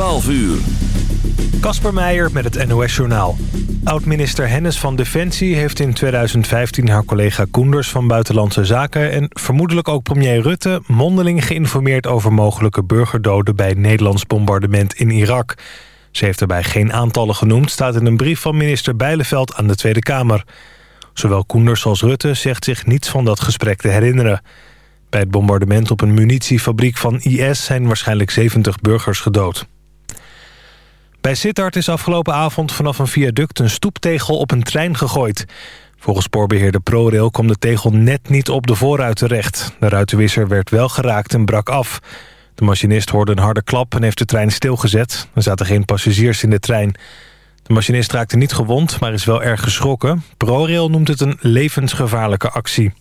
12 uur. Kasper Meijer met het NOS-journaal. Oud-minister Hennis van Defensie heeft in 2015 haar collega Koenders van Buitenlandse Zaken... en vermoedelijk ook premier Rutte mondeling geïnformeerd over mogelijke burgerdoden... bij Nederlands bombardement in Irak. Ze heeft daarbij geen aantallen genoemd, staat in een brief van minister Bijleveld aan de Tweede Kamer. Zowel Koenders als Rutte zegt zich niets van dat gesprek te herinneren. Bij het bombardement op een munitiefabriek van IS zijn waarschijnlijk 70 burgers gedood. Bij Sittard is afgelopen avond vanaf een viaduct een stoeptegel op een trein gegooid. Volgens spoorbeheerder ProRail kwam de tegel net niet op de voorruit terecht. De ruitenwisser werd wel geraakt en brak af. De machinist hoorde een harde klap en heeft de trein stilgezet. Er zaten geen passagiers in de trein. De machinist raakte niet gewond, maar is wel erg geschrokken. ProRail noemt het een levensgevaarlijke actie.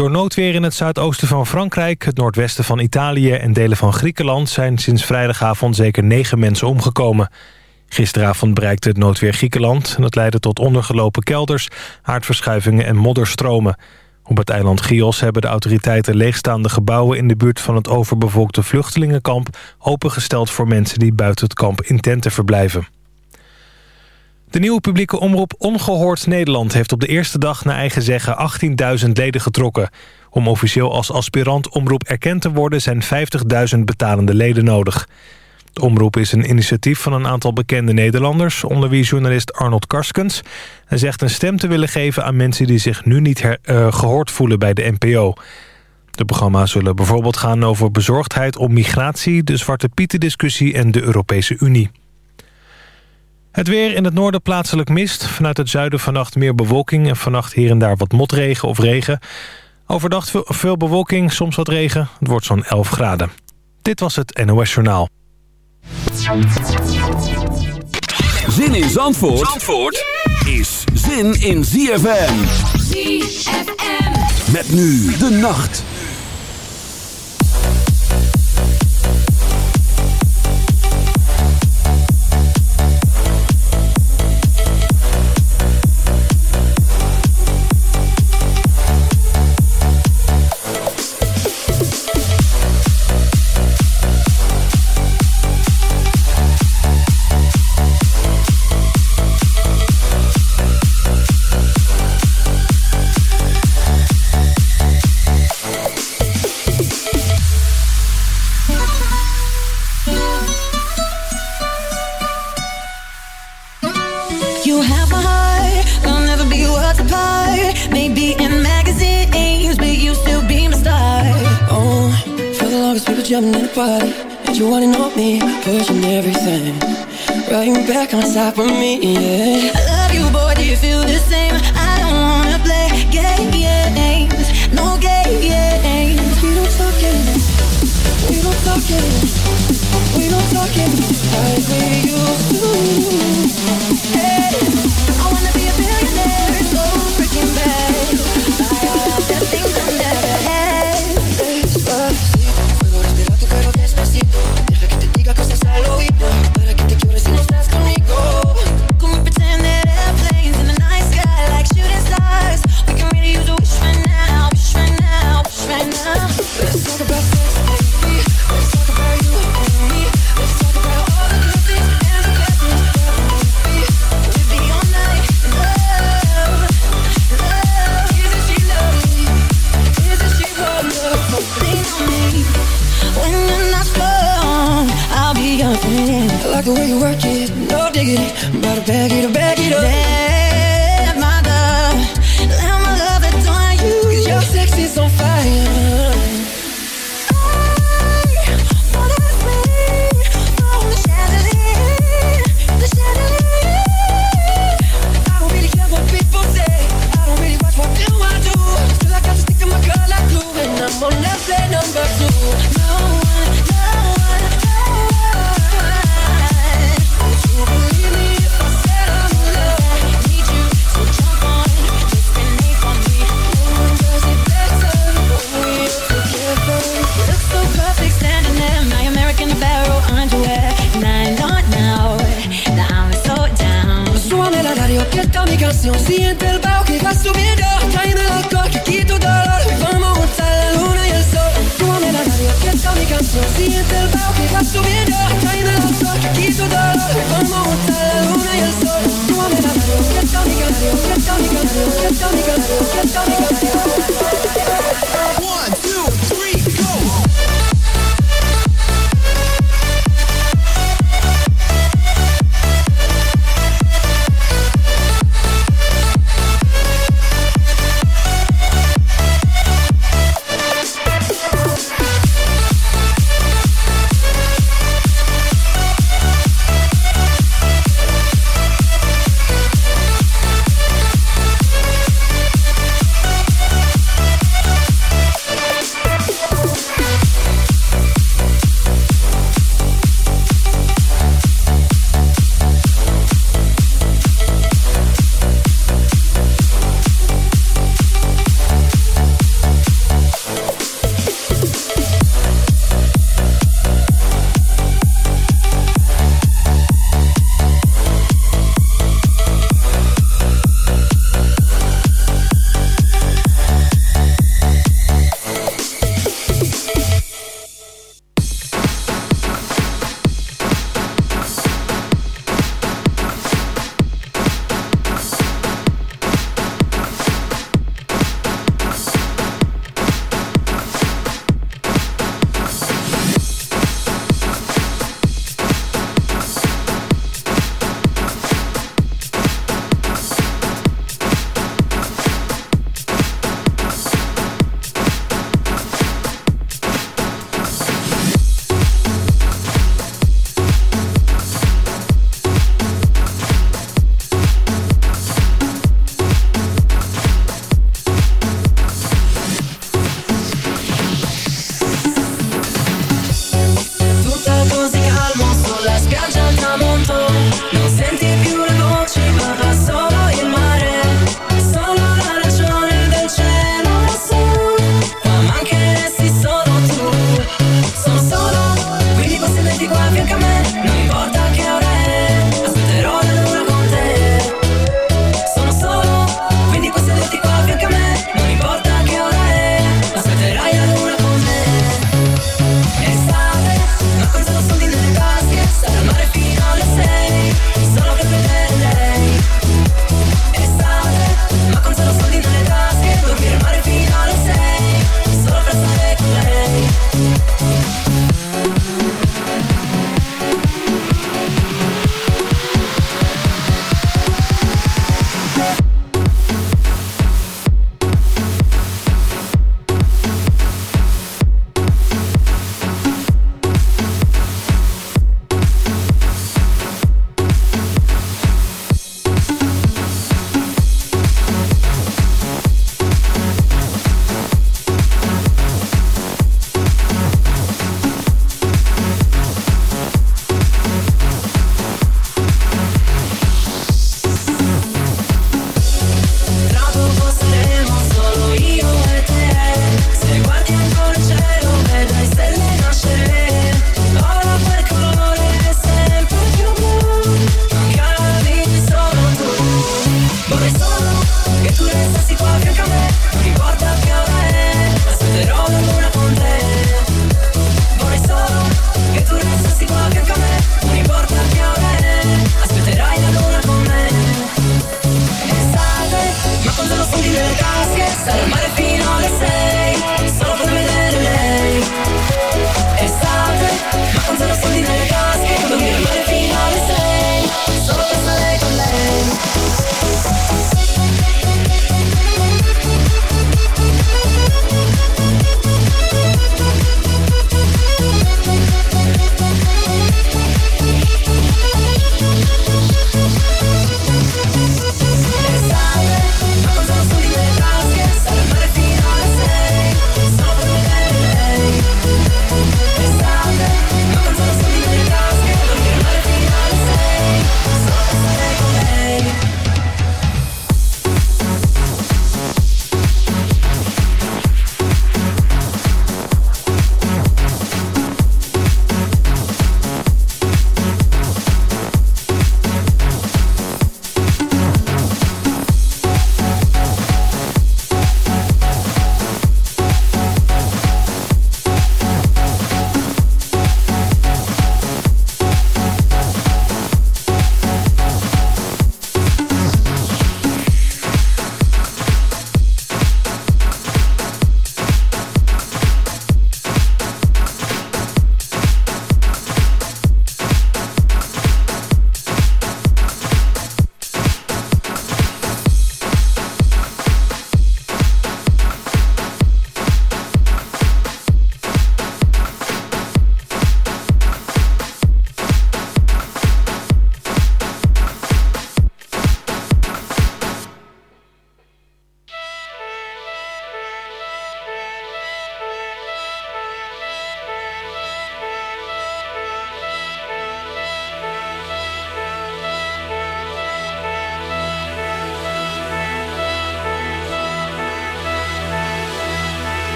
Door noodweer in het zuidoosten van Frankrijk, het noordwesten van Italië en delen van Griekenland zijn sinds vrijdagavond zeker negen mensen omgekomen. Gisteravond bereikte het noodweer Griekenland en dat leidde tot ondergelopen kelders, aardverschuivingen en modderstromen. Op het eiland Chios hebben de autoriteiten leegstaande gebouwen in de buurt van het overbevolkte vluchtelingenkamp opengesteld voor mensen die buiten het kamp in tenten verblijven. De nieuwe publieke omroep Ongehoord Nederland heeft op de eerste dag naar eigen zeggen 18.000 leden getrokken. Om officieel als aspirant omroep erkend te worden zijn 50.000 betalende leden nodig. De omroep is een initiatief van een aantal bekende Nederlanders... onder wie journalist Arnold Karskens. en zegt een stem te willen geven aan mensen die zich nu niet uh, gehoord voelen bij de NPO. De programma's zullen bijvoorbeeld gaan over bezorgdheid om migratie... de Zwarte Pieten-discussie en de Europese Unie. Het weer in het noorden plaatselijk mist. Vanuit het zuiden vannacht meer bewolking... en vannacht hier en daar wat motregen of regen. Overdag veel bewolking, soms wat regen. Het wordt zo'n 11 graden. Dit was het NOS Journaal. Zin in Zandvoort, Zandvoort is zin in ZFM. ZFM. Met nu de nacht. Stop. I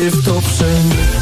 stift op zijn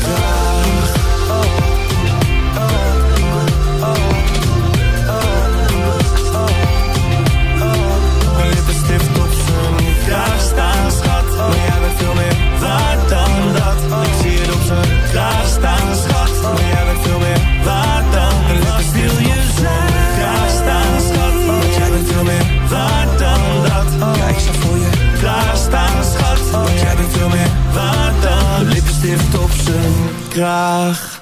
Graag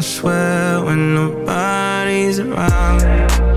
swear when nobody's around.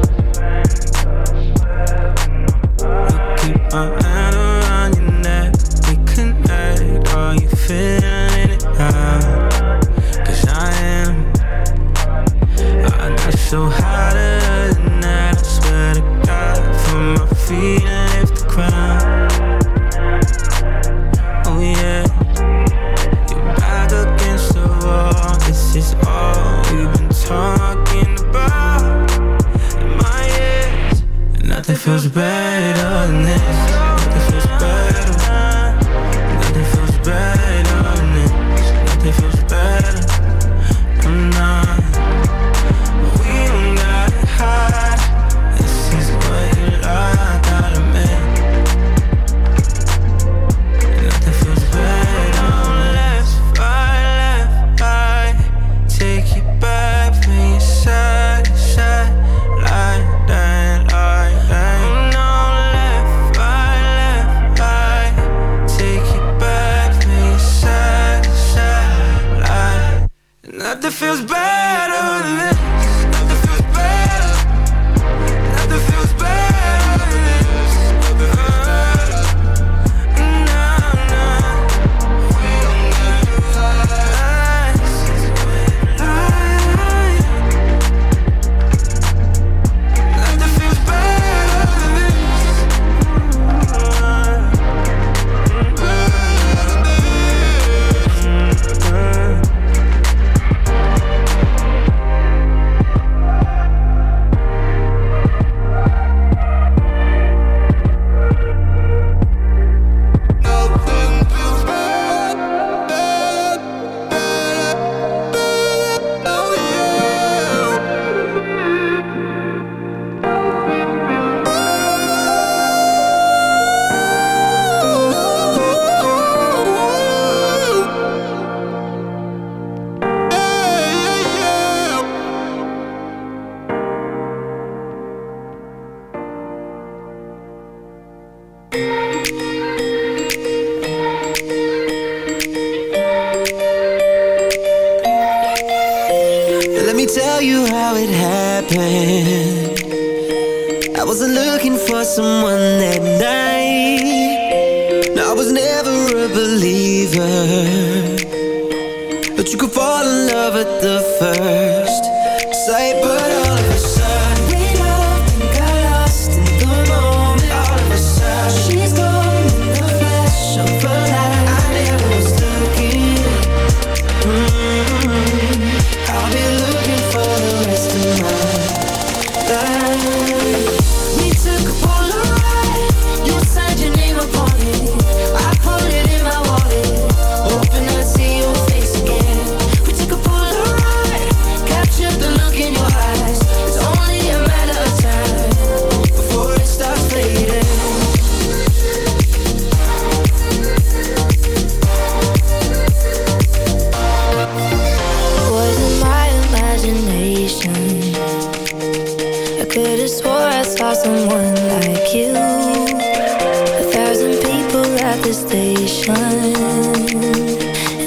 ocean.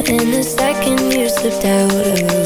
And the second you slipped out of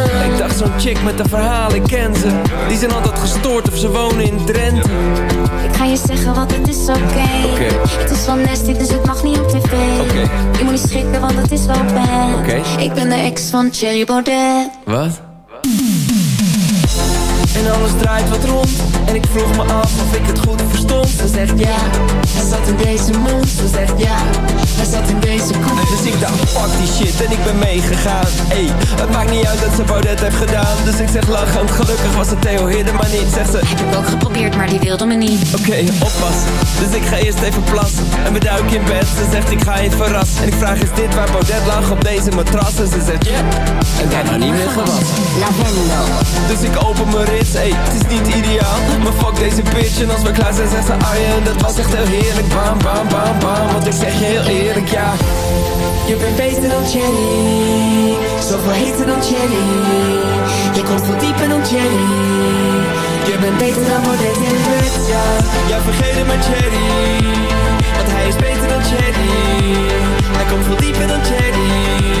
Zo'n chick met een verhaal, ik ken ze Die zijn altijd gestoord of ze wonen in Drenthe Ik ga je zeggen, want het is oké. Het is wel nasty, dus het mag niet op tv. Oké. Je moet niet schrikken, want het is wel bad. Oké. Ik ben de ex van Cherry Baudet. Wat? En alles draait wat rond. En ik vroeg me af of ik het goed verstond. Ze zegt ja, hij zat in deze mond. Ze zegt ja, hij zat in deze koek Dus ik dacht fuck die shit en ik ben meegegaan. Ey, het maakt niet uit dat ze Baudet heeft gedaan. Dus ik zeg lachend, gelukkig was het Theo Hidden maar niet Zegt ze, Heb ik ook geprobeerd, maar die wilde me niet. oké, oppassen. Dus ik ga eerst even plassen En we duiken in bed, ze zegt ik ga je verrassen. En ik vraag is dit waar Baudet lag op deze matras? En ze zegt ja, en daarna niet meer gewassen Lavendel. dus ik open mijn rits, ey, het is niet ideaal Maar fuck deze bitch. En als we klaar zijn zegt ze Arjen Dat was echt heel heerlijk, bam bam bam bam Want ik zeg je heel eerlijk, ja. Je bent beter dan Jenny Zoveel heter dan Jenny. Je komt veel dieper dan Jenny. Je bent beter dan Baudet in bed, ja. Ja, vergeet het maar Jenny Want hij is beter dan Jenny. Hij komt veel dieper dan Jenny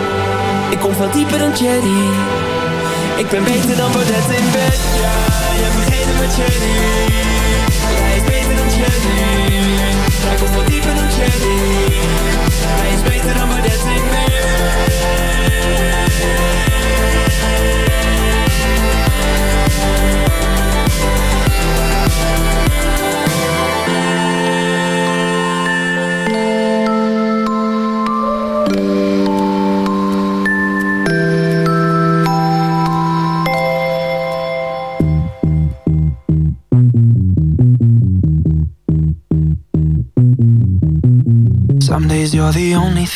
Ik kom veel dieper dan Cherry Ik ben beter dan Baudet in bed. Ja, je vergeet het met Cherry Hij is beter dan Cherry Hij komt veel dieper dan Cherry Hij is beter dan Baudet in bed